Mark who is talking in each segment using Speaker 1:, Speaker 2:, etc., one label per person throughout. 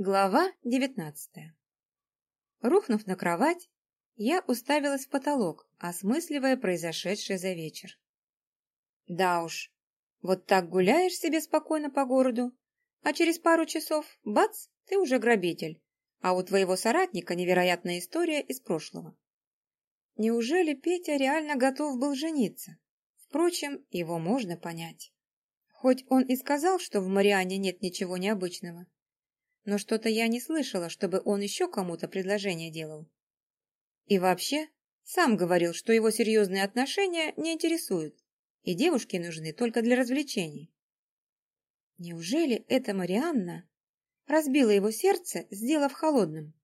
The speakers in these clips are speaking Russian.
Speaker 1: Глава девятнадцатая Рухнув на кровать, я уставилась в потолок, осмысливая произошедшее за вечер. Да уж, вот так гуляешь себе спокойно по городу, а через пару часов, бац, ты уже грабитель, а у твоего соратника невероятная история из прошлого. Неужели Петя реально готов был жениться? Впрочем, его можно понять. Хоть он и сказал, что в Мариане нет ничего необычного, но что-то я не слышала, чтобы он еще кому-то предложение делал. И вообще, сам говорил, что его серьезные отношения не интересуют, и девушки нужны только для развлечений. Неужели эта Марианна разбила его сердце, сделав холодным?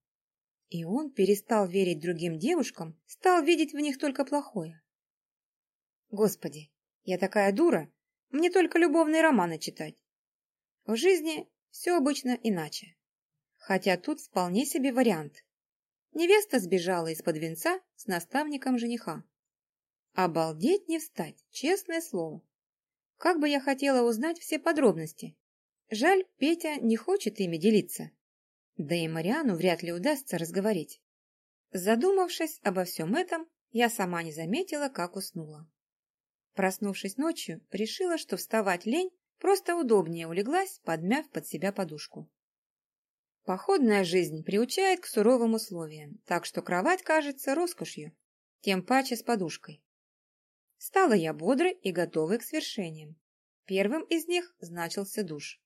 Speaker 1: И он перестал верить другим девушкам, стал видеть в них только плохое. Господи, я такая дура, мне только любовные романы читать. В жизни все обычно иначе. Хотя тут вполне себе вариант. Невеста сбежала из-под венца с наставником жениха. Обалдеть не встать, честное слово. Как бы я хотела узнать все подробности. Жаль, Петя не хочет ими делиться. Да и Мариану вряд ли удастся разговорить. Задумавшись обо всем этом, я сама не заметила, как уснула. Проснувшись ночью, решила, что вставать лень, просто удобнее улеглась, подмяв под себя подушку. Походная жизнь приучает к суровым условиям, так что кровать кажется роскошью, тем паче с подушкой. Стала я бодрой и готовой к свершениям. Первым из них значился душ.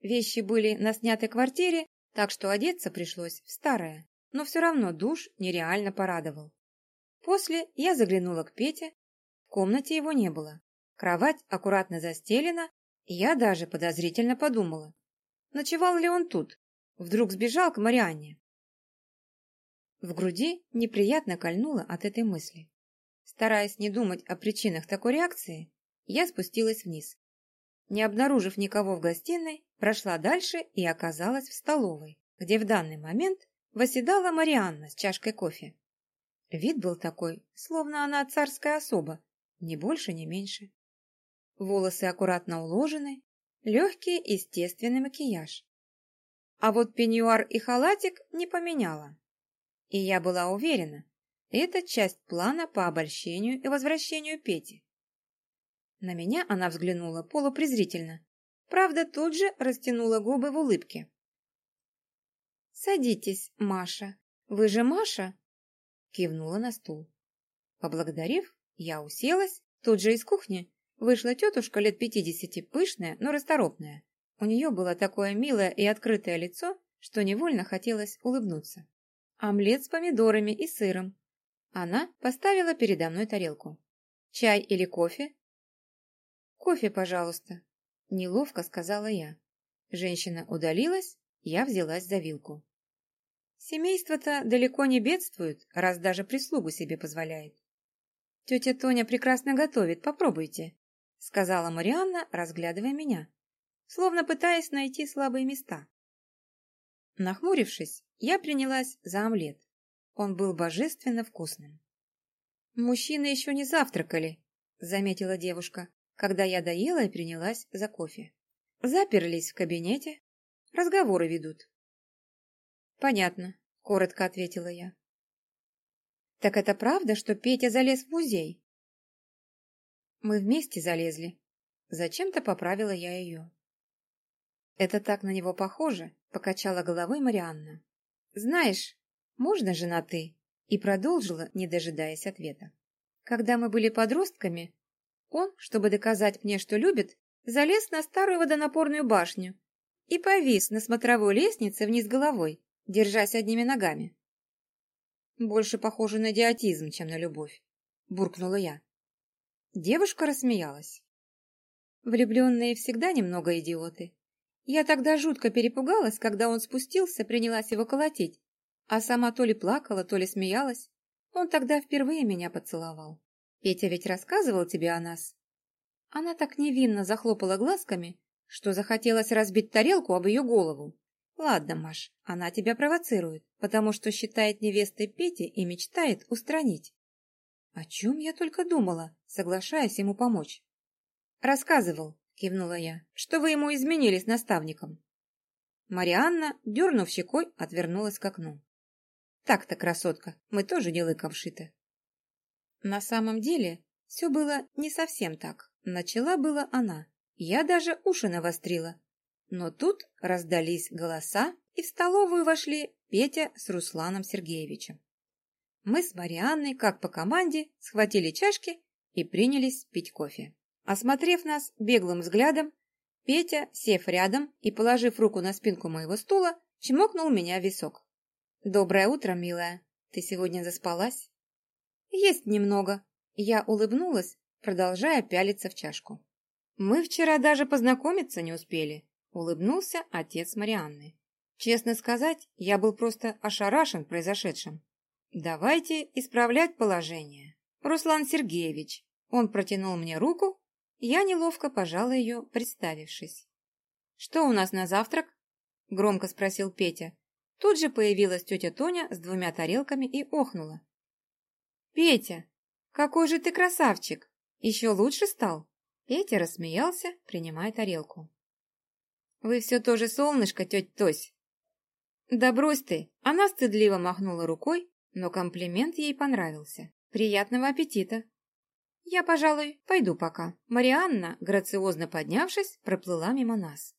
Speaker 1: Вещи были на снятой квартире, так что одеться пришлось в старое, но все равно душ нереально порадовал. После я заглянула к Пете в комнате его не было. Кровать аккуратно застелена, и я даже подозрительно подумала. Ночевал ли он тут? Вдруг сбежал к Марианне? В груди неприятно кольнуло от этой мысли. Стараясь не думать о причинах такой реакции, я спустилась вниз. Не обнаружив никого в гостиной, прошла дальше и оказалась в столовой, где в данный момент восседала Марианна с чашкой кофе. Вид был такой, словно она царская особа, ни больше, ни меньше. Волосы аккуратно уложены, легкий естественный макияж. А вот пеньюар и халатик не поменяла. И я была уверена, это часть плана по обольщению и возвращению Пети. На меня она взглянула полупрезрительно, правда тут же растянула губы в улыбке. «Садитесь, Маша. Вы же Маша?» Кивнула на стул. Поблагодарив, я уселась, тут же из кухни вышла тетушка лет пятидесяти, пышная, но расторопная. У нее было такое милое и открытое лицо, что невольно хотелось улыбнуться. Омлет с помидорами и сыром. Она поставила передо мной тарелку. «Чай или кофе?» «Кофе, пожалуйста», — неловко сказала я. Женщина удалилась, я взялась за вилку. Семейство-то далеко не бедствует, раз даже прислугу себе позволяет. «Тетя Тоня прекрасно готовит, попробуйте», — сказала Марианна, разглядывая меня, словно пытаясь найти слабые места. Нахмурившись, я принялась за омлет. Он был божественно вкусным. «Мужчины еще не завтракали», — заметила девушка, когда я доела и принялась за кофе. «Заперлись в кабинете, разговоры ведут». «Понятно», — коротко ответила я. Так это правда, что Петя залез в музей? Мы вместе залезли. Зачем-то поправила я ее. Это так на него похоже, покачала головой Марианна. Знаешь, можно же на «ты»? И продолжила, не дожидаясь ответа. Когда мы были подростками, он, чтобы доказать мне, что любит, залез на старую водонапорную башню и повис на смотровой лестнице вниз головой, держась одними ногами. Больше похоже на идиотизм, чем на любовь, буркнула я. Девушка рассмеялась. Влюбленные всегда немного идиоты. Я тогда жутко перепугалась, когда он спустился, принялась его колотить, а сама то ли плакала, то ли смеялась. Он тогда впервые меня поцеловал. Петя ведь рассказывал тебе о нас. Она так невинно захлопала глазками, что захотелось разбить тарелку об ее голову. Ладно, Маш, она тебя провоцирует, потому что считает невестой Пети и мечтает устранить. О чем я только думала, соглашаясь ему помочь. Рассказывал, кивнула я, что вы ему изменили с наставником. Марианна, дернув щекой, отвернулась к окну. Так-то, красотка, мы тоже не лыком шиты. На самом деле, все было не совсем так. Начала была она. Я даже уши навострила. Но тут раздались голоса, и в столовую вошли Петя с Русланом Сергеевичем. Мы с Марианной, как по команде, схватили чашки и принялись пить кофе. Осмотрев нас беглым взглядом, Петя, сев рядом и положив руку на спинку моего стула, чмокнул меня в висок. «Доброе утро, милая. Ты сегодня заспалась?» «Есть немного». Я улыбнулась, продолжая пялиться в чашку. «Мы вчера даже познакомиться не успели», — улыбнулся отец Марианны. Честно сказать, я был просто ошарашен произошедшим. «Давайте исправлять положение. Руслан Сергеевич». Он протянул мне руку, я неловко пожала ее, представившись. «Что у нас на завтрак?» — громко спросил Петя. Тут же появилась тетя Тоня с двумя тарелками и охнула. «Петя, какой же ты красавчик! Еще лучше стал?» Петя рассмеялся, принимая тарелку. «Вы все тоже солнышко, тетя Тось!» «Да брось ты!» Она стыдливо махнула рукой, но комплимент ей понравился. «Приятного аппетита!» «Я, пожалуй, пойду пока». Марианна, грациозно поднявшись, проплыла мимо нас.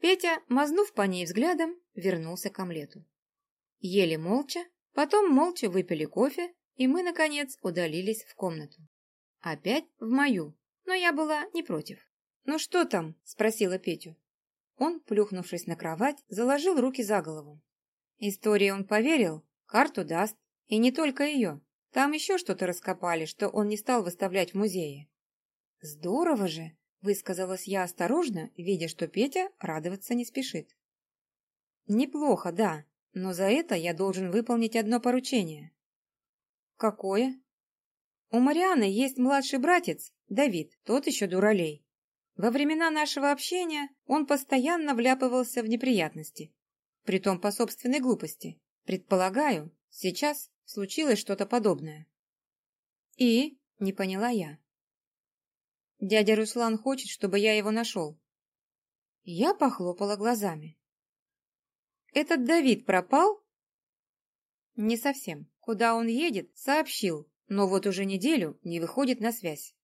Speaker 1: Петя, мазнув по ней взглядом, вернулся к омлету. Ели молча, потом молча выпили кофе, и мы, наконец, удалились в комнату. Опять в мою, но я была не против. «Ну что там?» – спросила Петю. Он, плюхнувшись на кровать, заложил руки за голову. Истории он поверил, карту даст, и не только ее. Там еще что-то раскопали, что он не стал выставлять в музее. «Здорово же!» – высказалась я осторожно, видя, что Петя радоваться не спешит. «Неплохо, да, но за это я должен выполнить одно поручение». «Какое?» «У Марианы есть младший братец, Давид, тот еще дуралей. Во времена нашего общения он постоянно вляпывался в неприятности, притом по собственной глупости. Предполагаю, сейчас случилось что-то подобное. И? Не поняла я. Дядя Руслан хочет, чтобы я его нашел. Я похлопала глазами. Этот Давид пропал? Не совсем. Куда он едет, сообщил, но вот уже неделю не выходит на связь.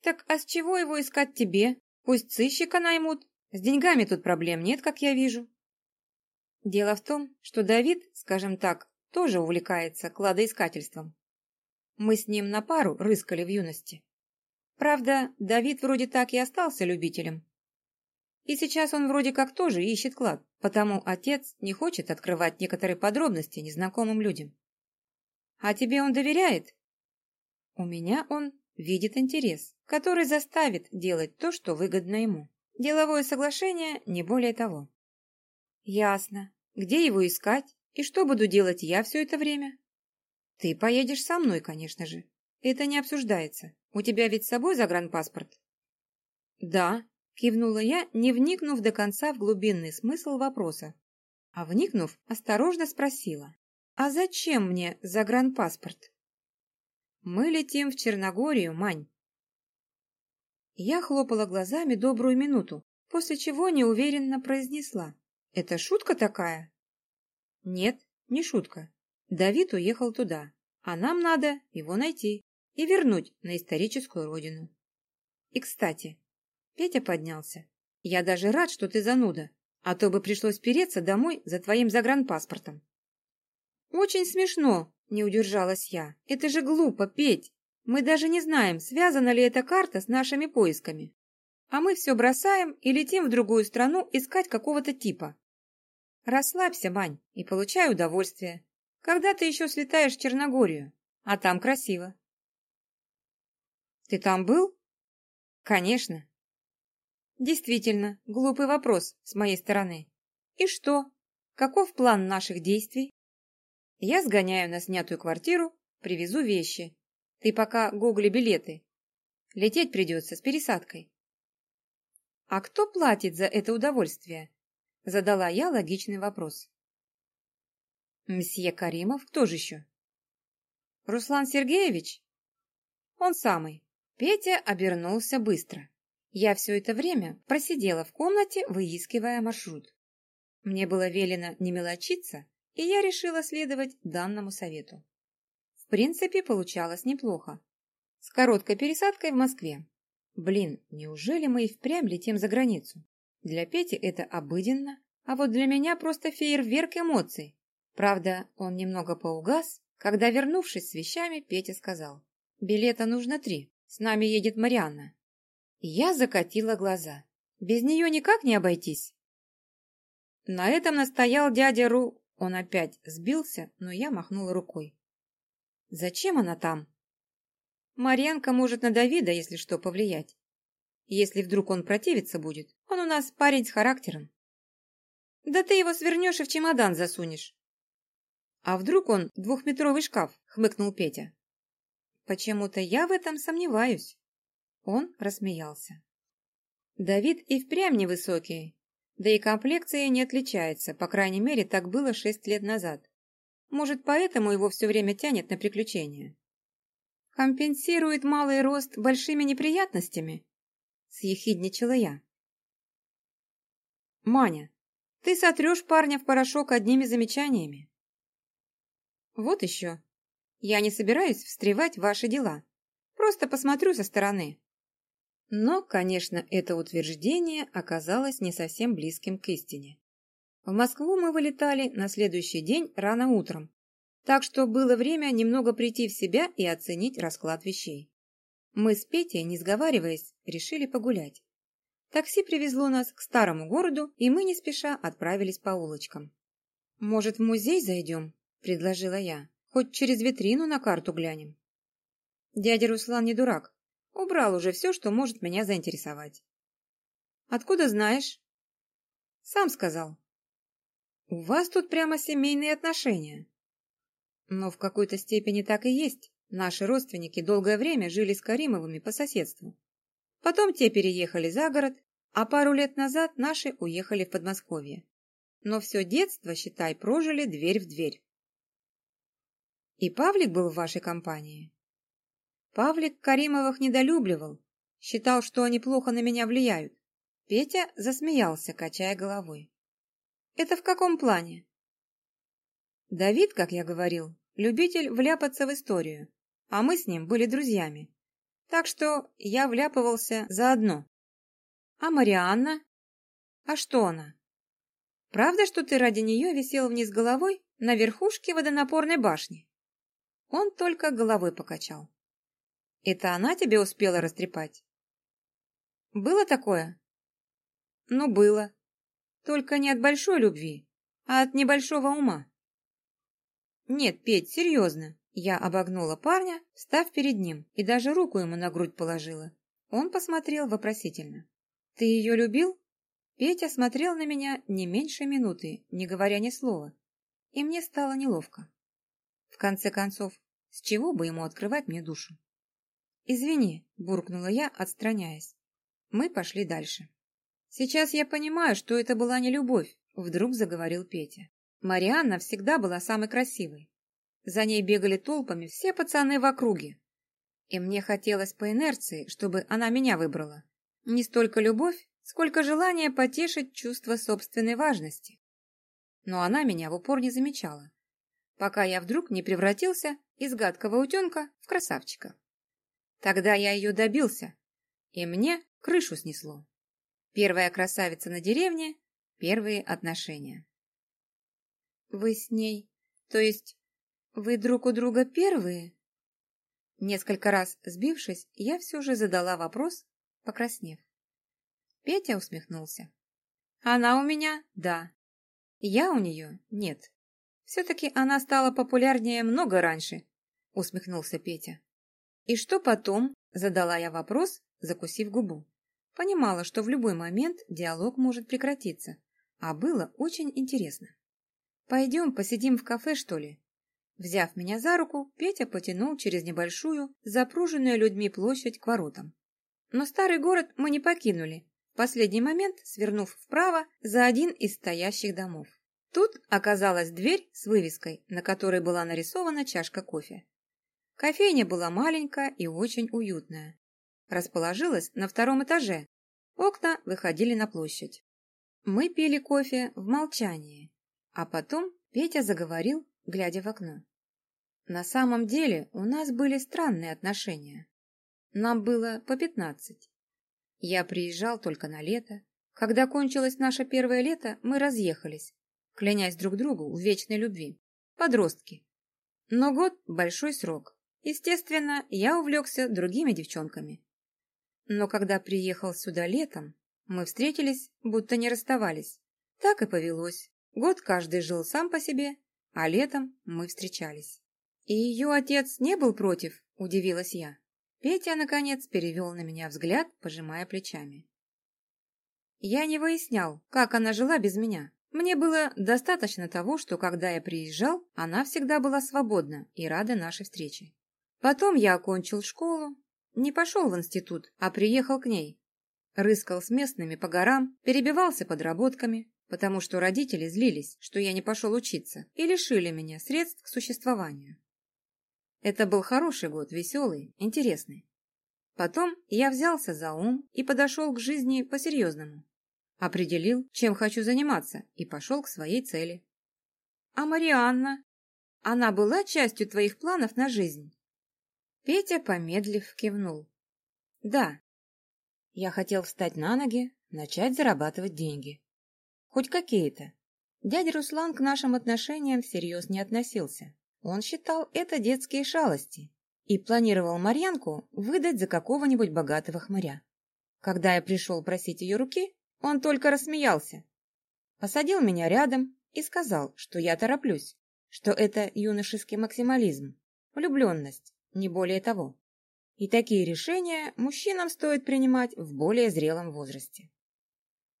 Speaker 1: Так а с чего его искать тебе? Пусть сыщика наймут. С деньгами тут проблем нет, как я вижу. Дело в том, что Давид, скажем так, тоже увлекается кладоискательством. Мы с ним на пару рыскали в юности. Правда, Давид вроде так и остался любителем. И сейчас он вроде как тоже ищет клад, потому отец не хочет открывать некоторые подробности незнакомым людям. А тебе он доверяет? У меня он видит интерес, который заставит делать то, что выгодно ему. Деловое соглашение, не более того. Ясно. Где его искать? И что буду делать я все это время? Ты поедешь со мной, конечно же. Это не обсуждается. У тебя ведь с собой загранпаспорт? Да, кивнула я, не вникнув до конца в глубинный смысл вопроса. А вникнув, осторожно спросила. А зачем мне загранпаспорт? Мы летим в Черногорию, Мань. Я хлопала глазами добрую минуту, после чего неуверенно произнесла. Это шутка такая? Нет, не шутка. Давид уехал туда, а нам надо его найти и вернуть на историческую родину. И, кстати, Петя поднялся. Я даже рад, что ты зануда, а то бы пришлось переться домой за твоим загранпаспортом. Очень смешно, не удержалась я. Это же глупо, Петь. Мы даже не знаем, связана ли эта карта с нашими поисками. А мы все бросаем и летим в другую страну искать какого-то типа. Расслабься, Мань, и получай удовольствие. Когда ты еще слетаешь в Черногорию? А там красиво. Ты там был? Конечно. Действительно, глупый вопрос с моей стороны. И что? Каков план наших действий? Я сгоняю на снятую квартиру, привезу вещи. Ты пока гугли билеты. Лететь придется с пересадкой. А кто платит за это удовольствие? Задала я логичный вопрос. Мсье Каримов, кто же еще? Руслан Сергеевич? Он самый. Петя обернулся быстро. Я все это время просидела в комнате, выискивая маршрут. Мне было велено не мелочиться, и я решила следовать данному совету. В принципе, получалось неплохо. С короткой пересадкой в Москве. Блин, неужели мы и впрямь летим за границу? Для Пети это обыденно, а вот для меня просто фейерверк эмоций. Правда, он немного поугас, когда, вернувшись с вещами, Петя сказал. «Билета нужно три. С нами едет Марианна». Я закатила глаза. Без нее никак не обойтись. На этом настоял дядя Ру. Он опять сбился, но я махнула рукой. Зачем она там? Марьянка может на Давида, если что, повлиять. Если вдруг он противиться будет, он у нас парень с характером. Да ты его свернешь и в чемодан засунешь. А вдруг он двухметровый шкаф, хмыкнул Петя. Почему-то я в этом сомневаюсь. Он рассмеялся. Давид и впрямь невысокий, да и комплекция не отличается, по крайней мере, так было шесть лет назад. Может, поэтому его все время тянет на приключения. Компенсирует малый рост большими неприятностями? Съехидничала я. Маня, ты сотрешь парня в порошок одними замечаниями. Вот еще. Я не собираюсь встревать в ваши дела. Просто посмотрю со стороны. Но, конечно, это утверждение оказалось не совсем близким к истине. В Москву мы вылетали на следующий день рано утром, так что было время немного прийти в себя и оценить расклад вещей. Мы с Петей, не сговариваясь, решили погулять. Такси привезло нас к старому городу, и мы не спеша отправились по улочкам. «Может, в музей зайдем?» – предложила я. «Хоть через витрину на карту глянем». Дядя Руслан не дурак, Убрал уже все, что может меня заинтересовать. Откуда знаешь? Сам сказал. У вас тут прямо семейные отношения. Но в какой-то степени так и есть. Наши родственники долгое время жили с Каримовыми по соседству. Потом те переехали за город, а пару лет назад наши уехали в Подмосковье. Но все детство, считай, прожили дверь в дверь. И Павлик был в вашей компании? Павлик Каримовых недолюбливал, считал, что они плохо на меня влияют. Петя засмеялся, качая головой. «Это в каком плане?» Давид, как я говорил, любитель вляпаться в историю, а мы с ним были друзьями. Так что я вляпывался заодно. А Марианна? А что она? Правда, что ты ради нее висел вниз головой на верхушке водонапорной башни? Он только головой покачал. Это она тебе успела растрепать? Было такое? Ну, было. Только не от большой любви, а от небольшого ума. Нет, Петь, серьезно. Я обогнула парня, став перед ним, и даже руку ему на грудь положила. Он посмотрел вопросительно. «Ты ее любил?» Петя смотрел на меня не меньше минуты, не говоря ни слова. И мне стало неловко. В конце концов, с чего бы ему открывать мне душу? «Извини», – буркнула я, отстраняясь. Мы пошли дальше. «Сейчас я понимаю, что это была не любовь», – вдруг заговорил Петя. Марианна всегда была самой красивой. За ней бегали толпами все пацаны в округе. И мне хотелось по инерции, чтобы она меня выбрала. Не столько любовь, сколько желание потешить чувство собственной важности. Но она меня в упор не замечала, пока я вдруг не превратился из гадкого утенка в красавчика. Тогда я ее добился, и мне крышу снесло. Первая красавица на деревне, первые отношения. Вы с ней, то есть вы друг у друга первые? Несколько раз сбившись, я все же задала вопрос, покраснев. Петя усмехнулся. Она у меня, да. Я у нее, нет. Все-таки она стала популярнее много раньше, усмехнулся Петя. «И что потом?» – задала я вопрос, закусив губу. Понимала, что в любой момент диалог может прекратиться, а было очень интересно. «Пойдем посидим в кафе, что ли?» Взяв меня за руку, Петя потянул через небольшую, запруженную людьми площадь к воротам. Но старый город мы не покинули, в последний момент свернув вправо за один из стоящих домов. Тут оказалась дверь с вывеской, на которой была нарисована чашка кофе. Кофейня была маленькая и очень уютная. Расположилась на втором этаже. Окна выходили на площадь. Мы пили кофе в молчании, а потом Петя заговорил, глядя в окно. На самом деле у нас были странные отношения. Нам было по пятнадцать. Я приезжал только на лето. Когда кончилось наше первое лето, мы разъехались, клянясь друг другу в вечной любви. Подростки. Но год – большой срок. Естественно, я увлекся другими девчонками. Но когда приехал сюда летом, мы встретились, будто не расставались. Так и повелось. Год каждый жил сам по себе, а летом мы встречались. «И ее отец не был против?» – удивилась я. Петя, наконец, перевел на меня взгляд, пожимая плечами. Я не выяснял, как она жила без меня. Мне было достаточно того, что когда я приезжал, она всегда была свободна и рада нашей встрече. Потом я окончил школу, не пошел в институт, а приехал к ней. Рыскал с местными по горам, перебивался подработками, потому что родители злились, что я не пошел учиться, и лишили меня средств к существованию. Это был хороший год, веселый, интересный. Потом я взялся за ум и подошел к жизни по-серьезному. Определил, чем хочу заниматься, и пошел к своей цели. А Марианна? Она была частью твоих планов на жизнь? Петя, помедлив, кивнул. Да. Я хотел встать на ноги, начать зарабатывать деньги. Хоть какие-то. Дядя Руслан к нашим отношениям всерьез не относился. Он считал это детские шалости и планировал Марьянку выдать за какого-нибудь богатого хмыря. Когда я пришел просить ее руки, он только рассмеялся. Посадил меня рядом и сказал, что я тороплюсь, что это юношеский максимализм, влюбленность, не более того. И такие решения мужчинам стоит принимать в более зрелом возрасте.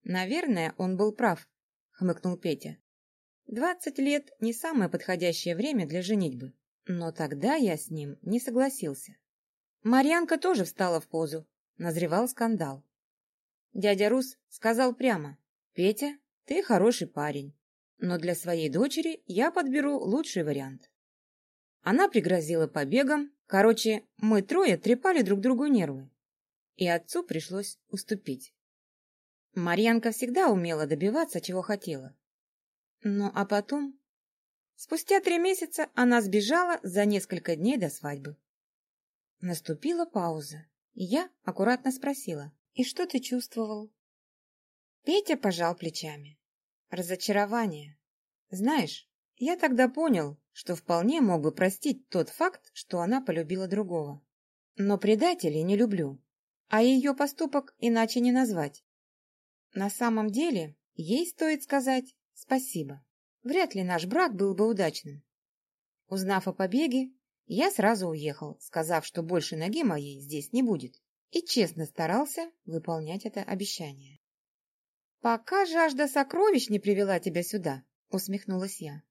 Speaker 1: «Наверное, он был прав», — хмыкнул Петя. Двадцать лет – не самое подходящее время для женитьбы. Но тогда я с ним не согласился. Марьянка тоже встала в позу. Назревал скандал. Дядя Рус сказал прямо, «Петя, ты хороший парень, но для своей дочери я подберу лучший вариант». Она пригрозила побегом. Короче, мы трое трепали друг другу нервы. И отцу пришлось уступить. Марьянка всегда умела добиваться, чего хотела. Ну, а потом... Спустя три месяца она сбежала за несколько дней до свадьбы. Наступила пауза, и я аккуратно спросила, «И что ты чувствовал?» Петя пожал плечами. «Разочарование. Знаешь, я тогда понял, что вполне мог бы простить тот факт, что она полюбила другого. Но предателей не люблю, а ее поступок иначе не назвать. На самом деле, ей стоит сказать Спасибо. Вряд ли наш брак был бы удачным. Узнав о побеге, я сразу уехал, сказав, что больше ноги моей здесь не будет, и честно старался выполнять это обещание. «Пока жажда сокровищ не привела тебя сюда», — усмехнулась я.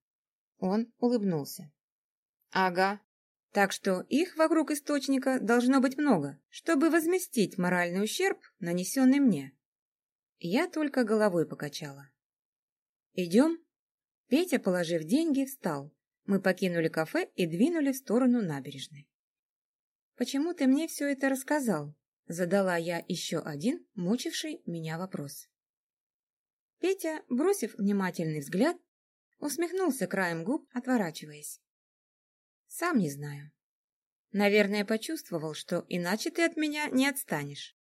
Speaker 1: Он улыбнулся. «Ага, так что их вокруг источника должно быть много, чтобы возместить моральный ущерб, нанесенный мне». Я только головой покачала. «Идем?» Петя, положив деньги, встал. Мы покинули кафе и двинули в сторону набережной. «Почему ты мне все это рассказал?» Задала я еще один, мучивший меня вопрос. Петя, бросив внимательный взгляд, усмехнулся краем губ, отворачиваясь. «Сам не знаю. Наверное, почувствовал, что иначе ты от меня не отстанешь».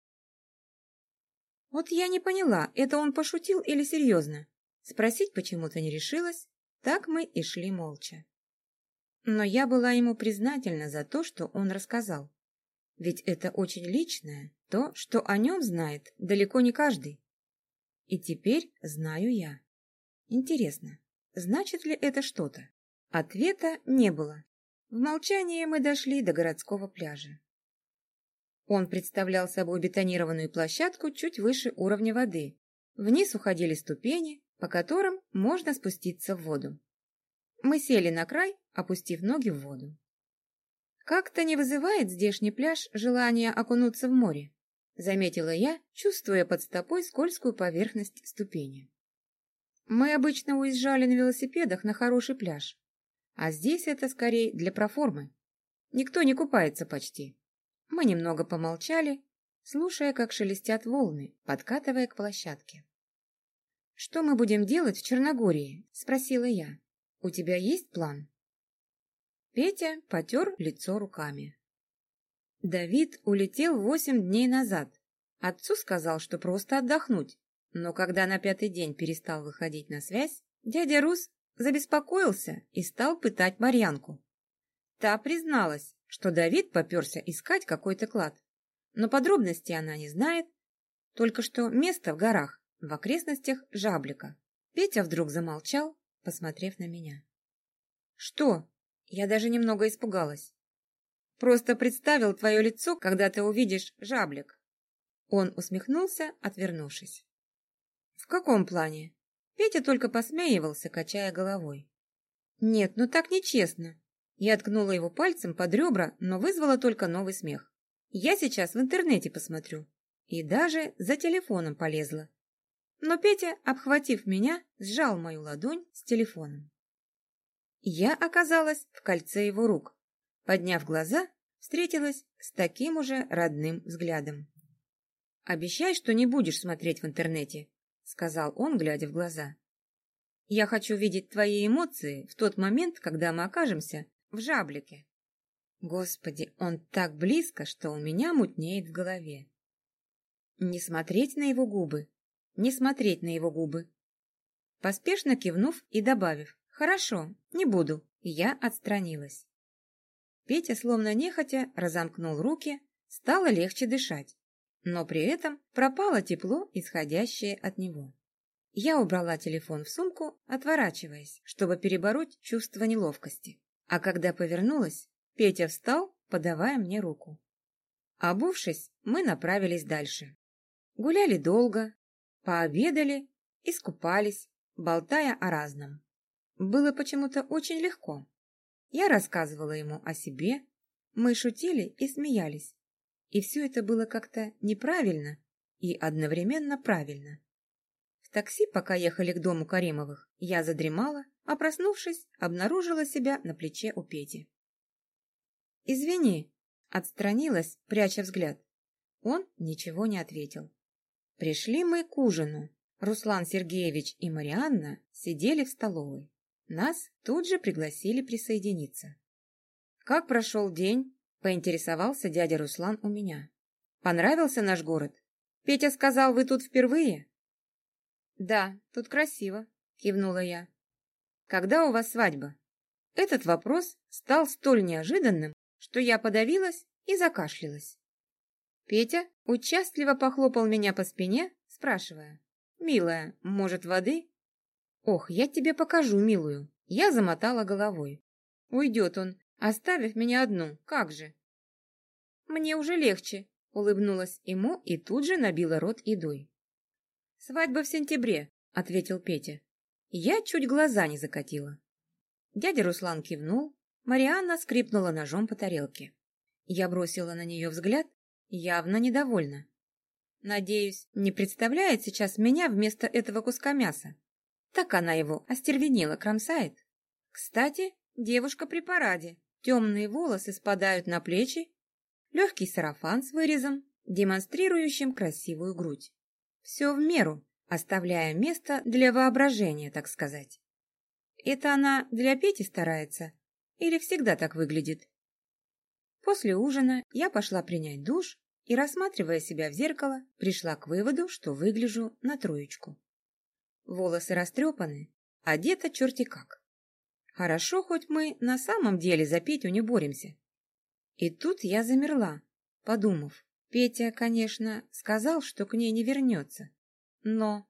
Speaker 1: Вот я не поняла, это он пошутил или серьезно? Спросить почему-то не решилась, так мы и шли молча. Но я была ему признательна за то, что он рассказал. Ведь это очень личное, то, что о нем знает далеко не каждый. И теперь знаю я. Интересно, значит ли это что-то? Ответа не было. В молчании мы дошли до городского пляжа. Он представлял собой бетонированную площадку чуть выше уровня воды. Вниз уходили ступени, по которым можно спуститься в воду. Мы сели на край, опустив ноги в воду. Как-то не вызывает здешний пляж желания окунуться в море, заметила я, чувствуя под стопой скользкую поверхность ступени. Мы обычно уезжали на велосипедах на хороший пляж, а здесь это скорее для проформы. Никто не купается почти. Мы немного помолчали, слушая, как шелестят волны, подкатывая к площадке. «Что мы будем делать в Черногории?» – спросила я. «У тебя есть план?» Петя потер лицо руками. Давид улетел восемь дней назад. Отцу сказал, что просто отдохнуть. Но когда на пятый день перестал выходить на связь, дядя Рус забеспокоился и стал пытать Марьянку. Та призналась, что Давид поперся искать какой-то клад. Но подробностей она не знает, только что место в горах, в окрестностях Жаблика. Петя вдруг замолчал, посмотрев на меня. «Что?» Я даже немного испугалась. «Просто представил твое лицо, когда ты увидишь Жаблик». Он усмехнулся, отвернувшись. «В каком плане?» Петя только посмеивался, качая головой. «Нет, ну так нечестно». Я ткнула его пальцем под ребра, но вызвала только новый смех. «Я сейчас в интернете посмотрю». И даже за телефоном полезла. Но Петя, обхватив меня, сжал мою ладонь с телефоном. Я оказалась в кольце его рук. Подняв глаза, встретилась с таким уже родным взглядом. «Обещай, что не будешь смотреть в интернете», — сказал он, глядя в глаза. «Я хочу видеть твои эмоции в тот момент, когда мы окажемся в жаблике». Господи, он так близко, что у меня мутнеет в голове. Не смотреть на его губы, не смотреть на его губы. Поспешно кивнув и добавив «Хорошо, не буду», я отстранилась. Петя, словно нехотя, разомкнул руки, стало легче дышать, но при этом пропало тепло, исходящее от него. Я убрала телефон в сумку, отворачиваясь, чтобы перебороть чувство неловкости. А когда повернулась, Петя встал, подавая мне руку. Обувшись, мы направились дальше. Гуляли долго, пообедали, искупались, болтая о разном. Было почему-то очень легко. Я рассказывала ему о себе, мы шутили и смеялись. И все это было как-то неправильно и одновременно правильно. В такси, пока ехали к дому Каримовых, я задремала, а проснувшись, обнаружила себя на плече у Пети. «Извини», — отстранилась, пряча взгляд. Он ничего не ответил. Пришли мы к ужину. Руслан Сергеевич и Марианна сидели в столовой. Нас тут же пригласили присоединиться. «Как прошел день?» – поинтересовался дядя Руслан у меня. «Понравился наш город? Петя сказал, вы тут впервые?» «Да, тут красиво», – кивнула я. «Когда у вас свадьба?» Этот вопрос стал столь неожиданным, что я подавилась и закашлялась. Петя участливо похлопал меня по спине, спрашивая. «Милая, может, воды?» «Ох, я тебе покажу, милую!» Я замотала головой. «Уйдет он, оставив меня одну, как же?» «Мне уже легче», — улыбнулась ему и тут же набила рот едой. «Свадьба в сентябре», — ответил Петя. Я чуть глаза не закатила. Дядя Руслан кивнул, Марианна скрипнула ножом по тарелке. Я бросила на нее взгляд явно недовольна. Надеюсь, не представляет сейчас меня вместо этого куска мяса. Так она его остервенело кромсает. Кстати, девушка при параде. Темные волосы спадают на плечи, легкий сарафан с вырезом, демонстрирующим красивую грудь. Все в меру, оставляя место для воображения, так сказать. Это она для Пети старается или всегда так выглядит? После ужина я пошла принять душ и, рассматривая себя в зеркало, пришла к выводу, что выгляжу на троечку. Волосы растрепаны, одета черти как. Хорошо, хоть мы на самом деле за Петю не боремся. И тут я замерла, подумав. Петя, конечно, сказал, что к ней не вернется. Но...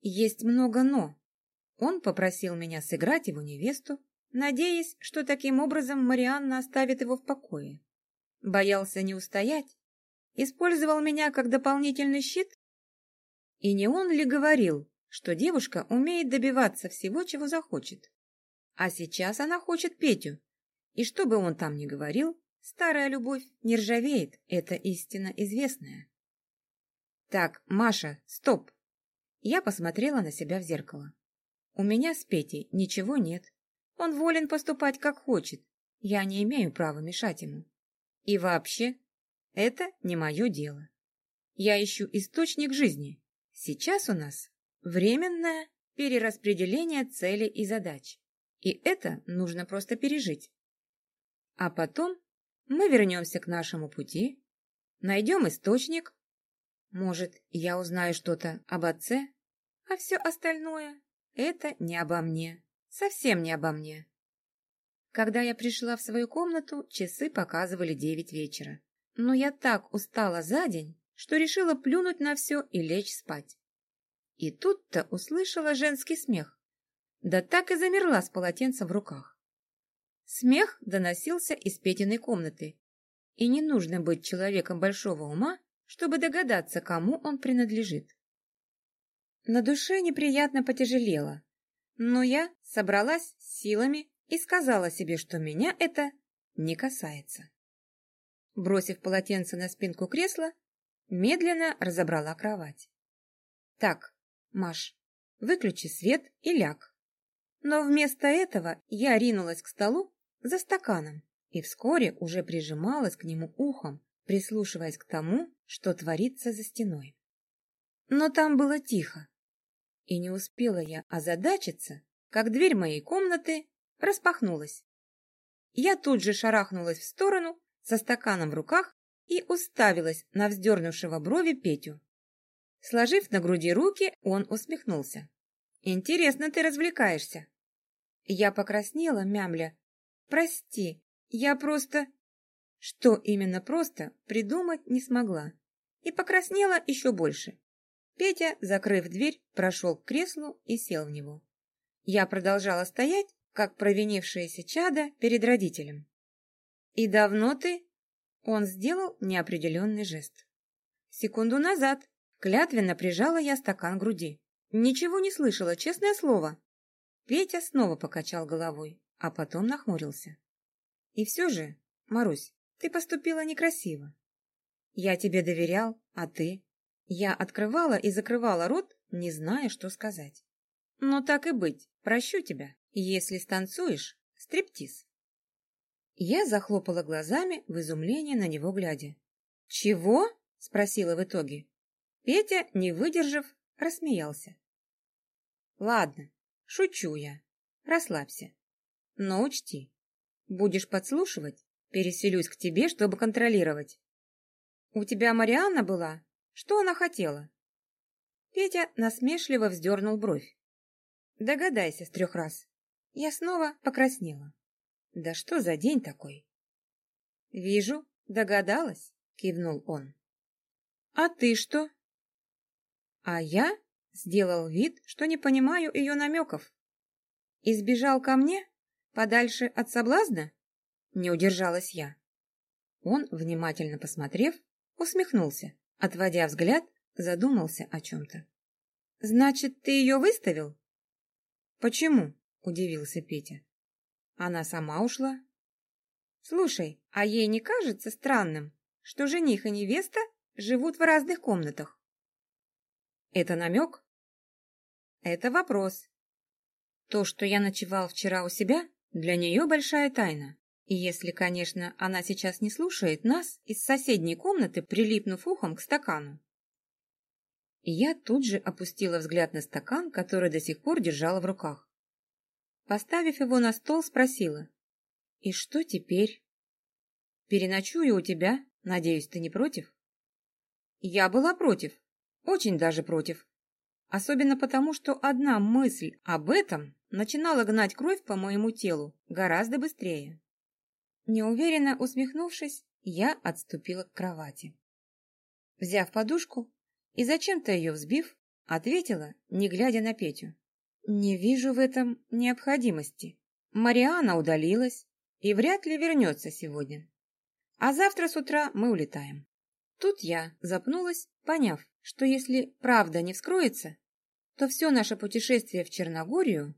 Speaker 1: Есть много «но». Он попросил меня сыграть его невесту, надеясь, что таким образом Марианна оставит его в покое. Боялся не устоять, использовал меня как дополнительный щит? И не он ли говорил, что девушка умеет добиваться всего, чего захочет? А сейчас она хочет Петю, и что бы он там ни говорил, старая любовь не ржавеет, это истина известная. Так, Маша, стоп! Я посмотрела на себя в зеркало. У меня с Петей ничего нет. Он волен поступать как хочет. Я не имею права мешать ему. И вообще, это не мое дело. Я ищу источник жизни. Сейчас у нас временное перераспределение целей и задач. И это нужно просто пережить. А потом мы вернемся к нашему пути, найдем источник. Может, я узнаю что-то об отце, а все остальное – это не обо мне, совсем не обо мне. Когда я пришла в свою комнату, часы показывали девять вечера. Но я так устала за день, что решила плюнуть на все и лечь спать. И тут-то услышала женский смех. Да так и замерла с полотенцем в руках. Смех доносился из Петиной комнаты, и не нужно быть человеком большого ума, чтобы догадаться, кому он принадлежит. На душе неприятно потяжелело, но я собралась силами и сказала себе, что меня это не касается. Бросив полотенце на спинку кресла, медленно разобрала кровать. Так, Маш, выключи свет и ляг. Но вместо этого я ринулась к столу за стаканом и вскоре уже прижималась к нему ухом, прислушиваясь к тому, что творится за стеной. Но там было тихо, и не успела я озадачиться, как дверь моей комнаты распахнулась. Я тут же шарахнулась в сторону со стаканом в руках и уставилась на вздернувшего брови Петю. Сложив на груди руки, он усмехнулся. «Интересно ты развлекаешься». Я покраснела, мямля. «Прости, я просто...» Что именно просто, придумать не смогла. И покраснела еще больше. Петя, закрыв дверь, прошел к креслу и сел в него. Я продолжала стоять, как провинившееся чадо перед родителем. «И давно ты?» Он сделал неопределенный жест. Секунду назад клятвенно прижала я стакан груди. Ничего не слышала, честное слово. Петя снова покачал головой, а потом нахмурился. И все же, Марусь, ты поступила некрасиво. Я тебе доверял, а ты? Я открывала и закрывала рот, не зная, что сказать. Но так и быть, прощу тебя, если станцуешь стриптиз. Я захлопала глазами в изумлении на него глядя. «Чего?» — спросила в итоге. Петя, не выдержав, рассмеялся. «Ладно, шучу я. Расслабься. Но учти, будешь подслушивать, переселюсь к тебе, чтобы контролировать. У тебя Марианна была? Что она хотела?» Петя насмешливо вздернул бровь. «Догадайся с трех раз». Я снова покраснела. Да что за день такой? Вижу, догадалась, кивнул он. А ты что? А я сделал вид, что не понимаю ее намеков. Избежал ко мне, подальше от соблазна? Не удержалась я. Он, внимательно посмотрев, усмехнулся, отводя взгляд, задумался о чем-то. «Значит, ты ее выставил?» «Почему?» – удивился Петя. Она сама ушла. Слушай, а ей не кажется странным, что жених и невеста живут в разных комнатах? Это намек? Это вопрос. То, что я ночевал вчера у себя, для нее большая тайна. Если, конечно, она сейчас не слушает нас из соседней комнаты, прилипнув ухом к стакану. Я тут же опустила взгляд на стакан, который до сих пор держала в руках. Поставив его на стол, спросила. «И что теперь?» «Переночую у тебя. Надеюсь, ты не против?» Я была против. Очень даже против. Особенно потому, что одна мысль об этом начинала гнать кровь по моему телу гораздо быстрее. Неуверенно усмехнувшись, я отступила к кровати. Взяв подушку и зачем-то ее взбив, ответила, не глядя на Петю. Не вижу в этом необходимости. Мариана удалилась и вряд ли вернется сегодня. А завтра с утра мы улетаем. Тут я запнулась, поняв, что если правда не вскроется, то все наше путешествие в Черногорию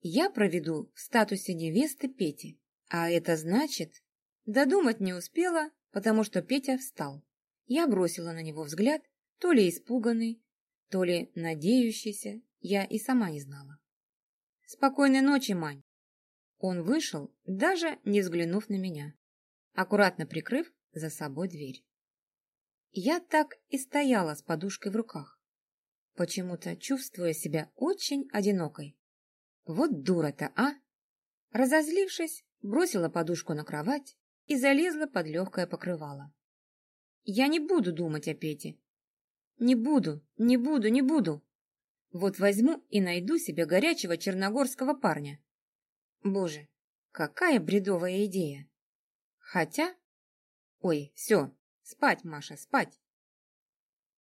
Speaker 1: я проведу в статусе невесты Пети. А это значит... Додумать не успела, потому что Петя встал. Я бросила на него взгляд, то ли испуганный, то ли надеющийся, я и сама не знала. «Спокойной ночи, Мань!» Он вышел, даже не взглянув на меня, аккуратно прикрыв за собой дверь. Я так и стояла с подушкой в руках. почему-то чувствуя себя очень одинокой. Вот дура-то, а! Разозлившись, бросила подушку на кровать и залезла под легкое покрывало. Я не буду думать о Пете. Не буду, не буду, не буду. Вот возьму и найду себе горячего черногорского парня. Боже, какая бредовая идея. Хотя... Ой, все, спать, Маша, спать.